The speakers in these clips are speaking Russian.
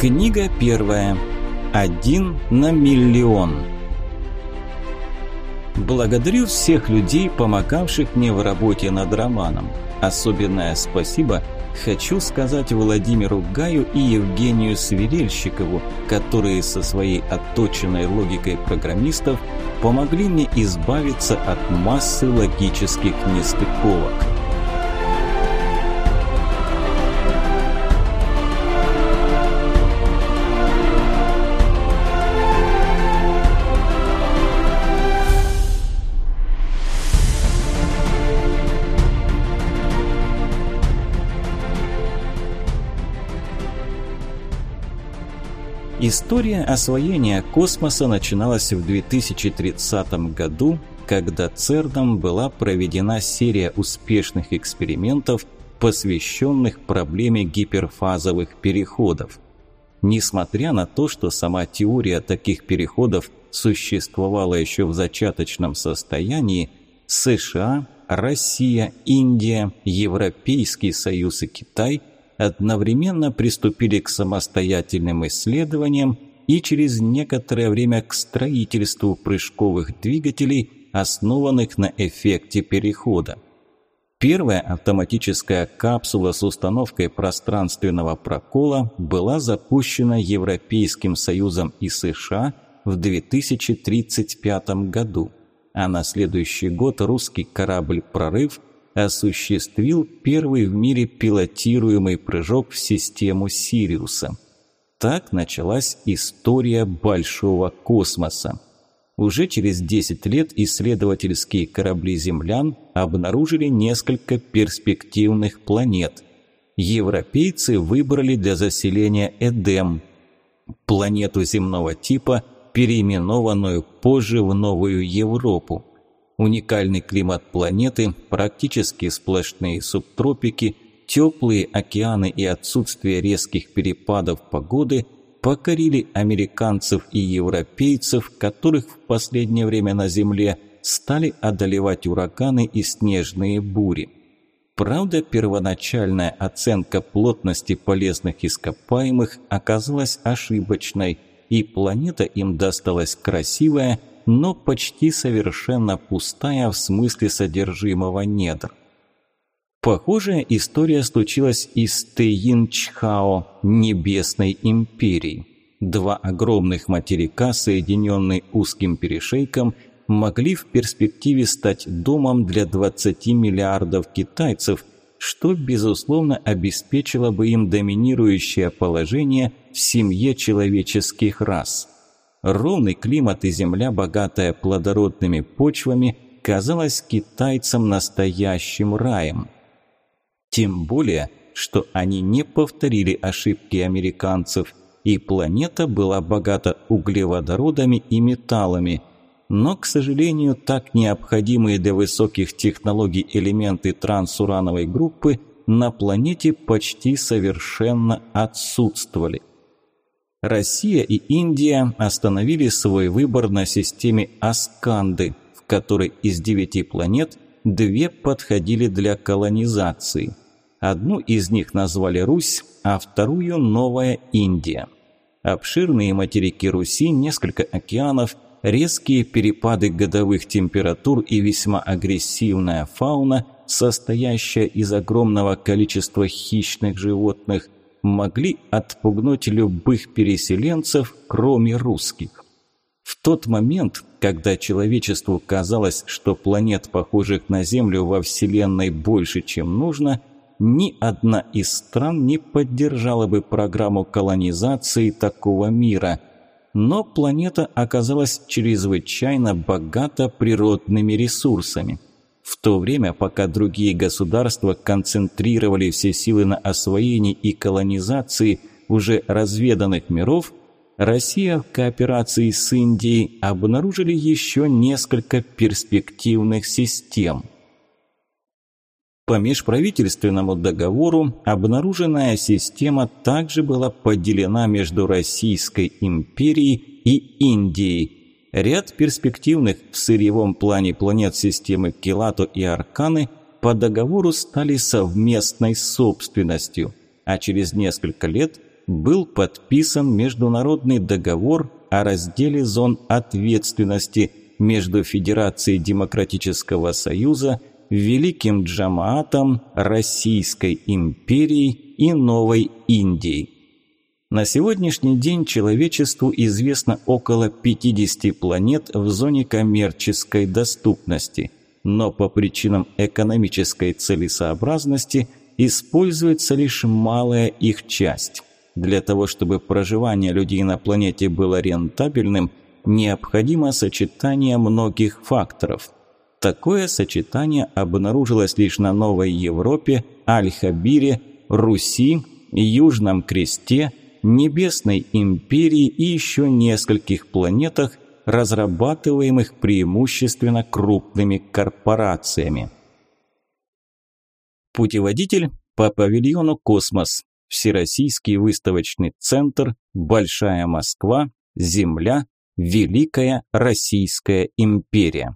Книга первая. Один на миллион. Благодарю всех людей, помогавших мне в работе над романом. Особенное спасибо хочу сказать Владимиру Гаю и Евгению Свирельщикову, которые со своей отточенной логикой программистов помогли мне избавиться от массы логических нестыковок. История освоения космоса начиналась в 2030 году, когда ЦЕРНом была проведена серия успешных экспериментов, посвященных проблеме гиперфазовых переходов. Несмотря на то, что сама теория таких переходов существовала еще в зачаточном состоянии, США, Россия, Индия, Европейский Союз и Китай – одновременно приступили к самостоятельным исследованиям и через некоторое время к строительству прыжковых двигателей, основанных на эффекте перехода. Первая автоматическая капсула с установкой пространственного прокола была запущена Европейским Союзом и США в 2035 году, а на следующий год русский корабль «Прорыв» осуществил первый в мире пилотируемый прыжок в систему Сириуса. Так началась история большого космоса. Уже через 10 лет исследовательские корабли землян обнаружили несколько перспективных планет. Европейцы выбрали для заселения Эдем, планету земного типа, переименованную позже в Новую Европу. Уникальный климат планеты, практически сплошные субтропики, теплые океаны и отсутствие резких перепадов погоды покорили американцев и европейцев, которых в последнее время на Земле стали одолевать ураганы и снежные бури. Правда, первоначальная оценка плотности полезных ископаемых оказалась ошибочной, и планета им досталась красивая – но почти совершенно пустая в смысле содержимого недр. Похожая история случилась и с Тэйинчхао, Небесной империей. Два огромных материка, соединенные узким перешейком, могли в перспективе стать домом для 20 миллиардов китайцев, что, безусловно, обеспечило бы им доминирующее положение в семье человеческих рас. Ровный климат и земля, богатая плодородными почвами, казалась китайцам настоящим раем. Тем более, что они не повторили ошибки американцев, и планета была богата углеводородами и металлами. Но, к сожалению, так необходимые для высоких технологий элементы трансурановой группы на планете почти совершенно отсутствовали. Россия и Индия остановили свой выбор на системе Асканды, в которой из девяти планет две подходили для колонизации. Одну из них назвали Русь, а вторую – Новая Индия. Обширные материки Руси, несколько океанов, резкие перепады годовых температур и весьма агрессивная фауна, состоящая из огромного количества хищных животных – могли отпугнуть любых переселенцев, кроме русских. В тот момент, когда человечеству казалось, что планет, похожих на Землю, во Вселенной больше, чем нужно, ни одна из стран не поддержала бы программу колонизации такого мира. Но планета оказалась чрезвычайно богата природными ресурсами – в то время, пока другие государства концентрировали все силы на освоении и колонизации уже разведанных миров, Россия в кооперации с Индией обнаружили еще несколько перспективных систем. По межправительственному договору обнаруженная система также была поделена между Российской империей и Индией – Ряд перспективных в сырьевом плане планет системы Келато и Арканы по договору стали совместной собственностью, а через несколько лет был подписан международный договор о разделе зон ответственности между Федерацией Демократического Союза, Великим Джамаатом, Российской империей и Новой Индией. На сегодняшний день человечеству известно около 50 планет в зоне коммерческой доступности, но по причинам экономической целесообразности используется лишь малая их часть. Для того, чтобы проживание людей на планете было рентабельным, необходимо сочетание многих факторов. Такое сочетание обнаружилось лишь на Новой Европе, Аль-Хабире, Руси, Южном Кресте, Небесной Империи и еще нескольких планетах, разрабатываемых преимущественно крупными корпорациями. Путеводитель по павильону «Космос», Всероссийский выставочный центр, Большая Москва, Земля, Великая Российская империя.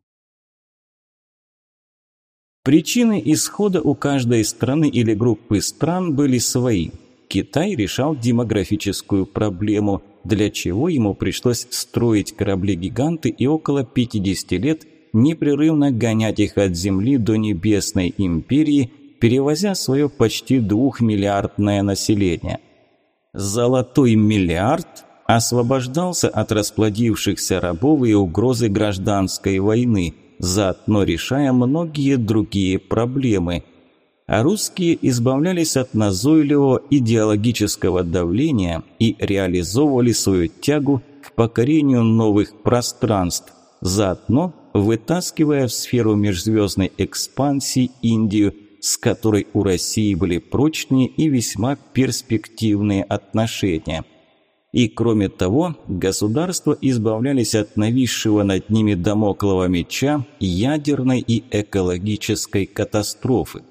Причины исхода у каждой страны или группы стран были свои. Китай решал демографическую проблему, для чего ему пришлось строить корабли-гиганты и около 50 лет непрерывно гонять их от Земли до Небесной империи – перевозя свое почти двухмиллиардное население. Золотой миллиард освобождался от расплодившихся рабов и угрозы гражданской войны, заодно решая многие другие проблемы. А русские избавлялись от назойливого идеологического давления и реализовывали свою тягу к покорению новых пространств, заодно вытаскивая в сферу межзвездной экспансии Индию – с которой у России были прочные и весьма перспективные отношения. И кроме того, государства избавлялись от нависшего над ними домоклого меча ядерной и экологической катастрофы.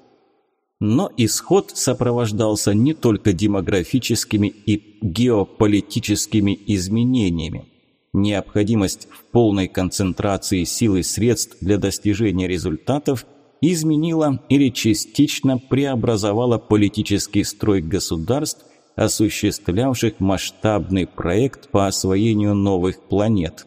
Но исход сопровождался не только демографическими и геополитическими изменениями. Необходимость в полной концентрации сил и средств для достижения результатов изменила или частично преобразовала политический строй государств, осуществлявших масштабный проект по освоению новых планет.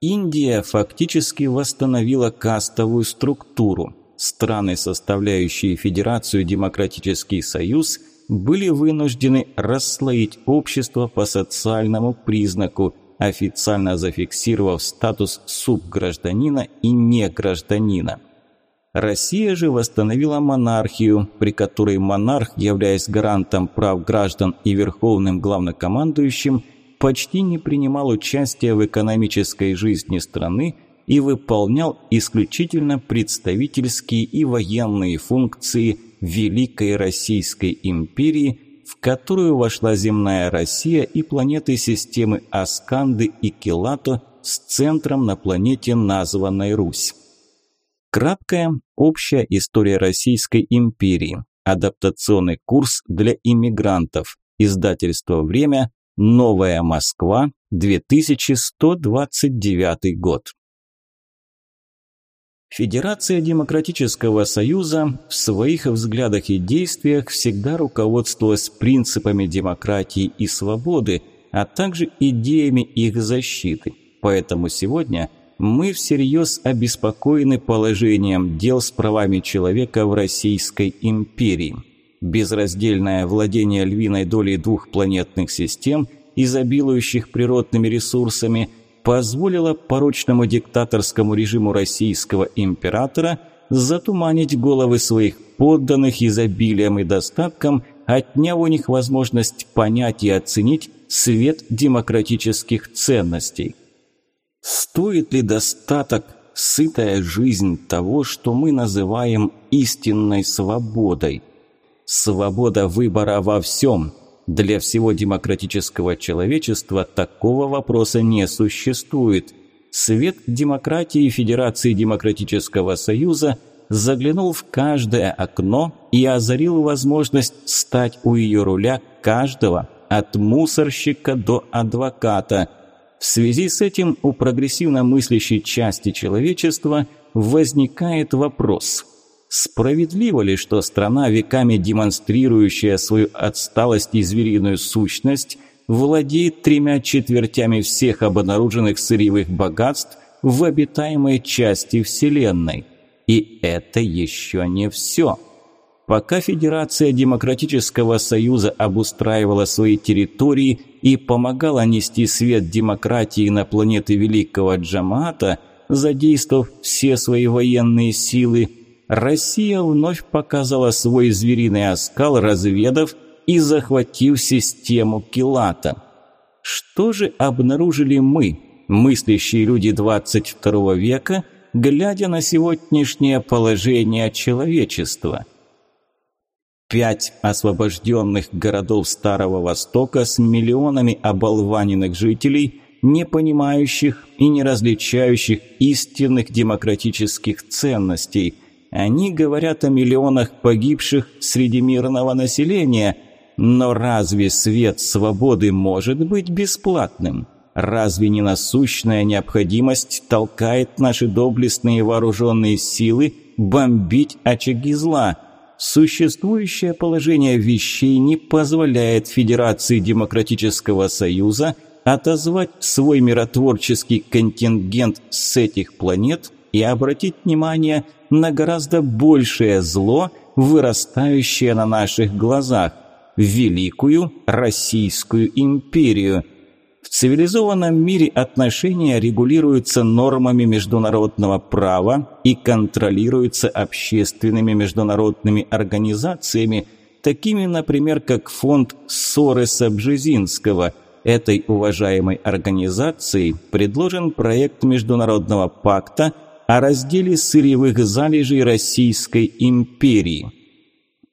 Индия фактически восстановила кастовую структуру. Страны, составляющие Федерацию Демократический Союз, были вынуждены расслоить общество по социальному признаку, официально зафиксировав статус субгражданина и негражданина. Россия же восстановила монархию, при которой монарх, являясь гарантом прав граждан и верховным главнокомандующим, почти не принимал участия в экономической жизни страны и выполнял исключительно представительские и военные функции Великой Российской империи, в которую вошла земная Россия и планеты системы Асканды и Келато с центром на планете, названной Русь. Краткая общая история Российской империи. Адаптационный курс для иммигрантов. Издательство «Время», Новая Москва, 2129 год. Федерация Демократического Союза в своих взглядах и действиях всегда руководствовалась принципами демократии и свободы, а также идеями их защиты. Поэтому сегодня – мы всерьез обеспокоены положением дел с правами человека в Российской империи. Безраздельное владение львиной долей двух планетных систем, изобилующих природными ресурсами, позволило порочному диктаторскому режиму российского императора затуманить головы своих подданных изобилием и достатком, отняв у них возможность понять и оценить свет демократических ценностей. Стоит ли достаток, сытая жизнь того, что мы называем истинной свободой? Свобода выбора во всем. Для всего демократического человечества такого вопроса не существует. Свет демократии Федерации Демократического Союза заглянул в каждое окно и озарил возможность стать у ее руля каждого, от мусорщика до адвоката – в связи с этим у прогрессивно мыслящей части человечества возникает вопрос, Справедливо ли, что страна, веками демонстрирующая свою отсталость и звериную сущность, владеет тремя четвертями всех обнаруженных сырьевых богатств в обитаемой части Вселенной? И это еще не все. Пока Федерация Демократического Союза обустраивала свои территории и помогала нести свет демократии на планеты Великого Джамата, задействовав все свои военные силы, Россия вновь показала свой звериный оскал, разведав и захватив систему Килата. Что же обнаружили мы, мыслящие люди 22 века, глядя на сегодняшнее положение человечества? Пять освобожденных городов Старого Востока с миллионами оболваненных жителей, не понимающих и не различающих истинных демократических ценностей – они говорят о миллионах погибших среди мирного населения, но разве свет свободы может быть бесплатным? Разве не насущная необходимость толкает наши доблестные вооруженные силы бомбить очаги зла? Существующее положение вещей не позволяет Федерации Демократического Союза отозвать свой миротворческий контингент с этих планет и обратить внимание на гораздо большее зло, вырастающее на наших глазах – Великую Российскую империю. В цивилизованном мире отношения регулируются нормами международного права и контролируются общественными международными организациями, такими, например, как фонд Сореса Бжезинского – Этой уважаемой организацией предложен проект Международного пакта о разделе сырьевых залежей Российской империи.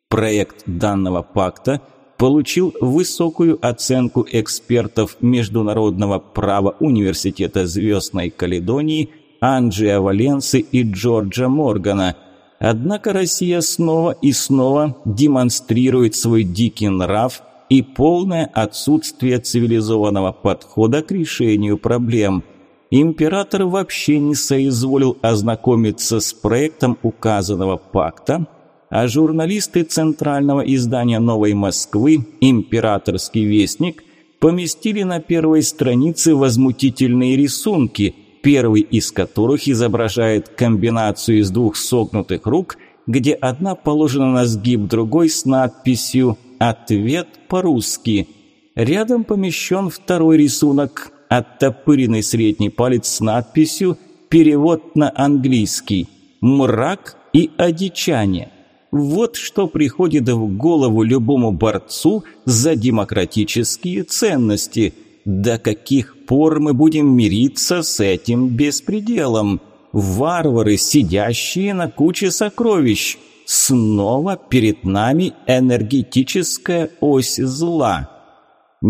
Проект данного пакта получил высокую оценку экспертов Международного права Университета Звездной Каледонии Анджия Валенсы и Джорджа Моргана. Однако Россия снова и снова демонстрирует свой дикий нрав и полное отсутствие цивилизованного подхода к решению проблем – император вообще не соизволил ознакомиться с проектом указанного пакта, а журналисты центрального издания «Новой Москвы» «Императорский вестник» поместили на первой странице возмутительные рисунки, первый из которых изображает комбинацию из двух согнутых рук, где одна положена на сгиб другой с надписью «Ответ по-русски». Рядом помещен второй рисунок оттопыренный средний палец с надписью «Перевод на английский. Мрак и одичание». Вот что приходит в голову любому борцу за демократические ценности. До каких пор мы будем мириться с этим беспределом? Варвары, сидящие на куче сокровищ. Снова перед нами энергетическая ось зла.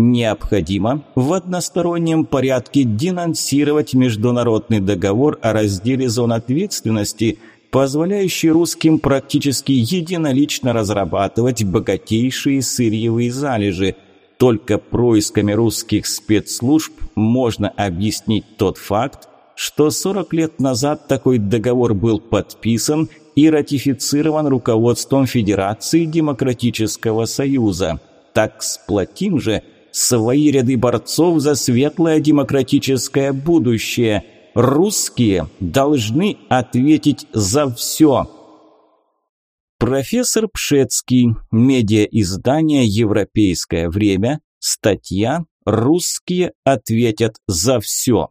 Необходимо в одностороннем порядке денонсировать международный договор о разделе зон ответственности, позволяющий русским практически единолично разрабатывать богатейшие сырьевые залежи. Только происками русских спецслужб можно объяснить тот факт, что 40 лет назад такой договор был подписан и ратифицирован руководством Федерации Демократического Союза. Так сплотим же – свои ряды борцов за светлое демократическое будущее. Русские должны ответить за все. Профессор Пшецкий, медиа-издание «Европейское время», статья «Русские ответят за все».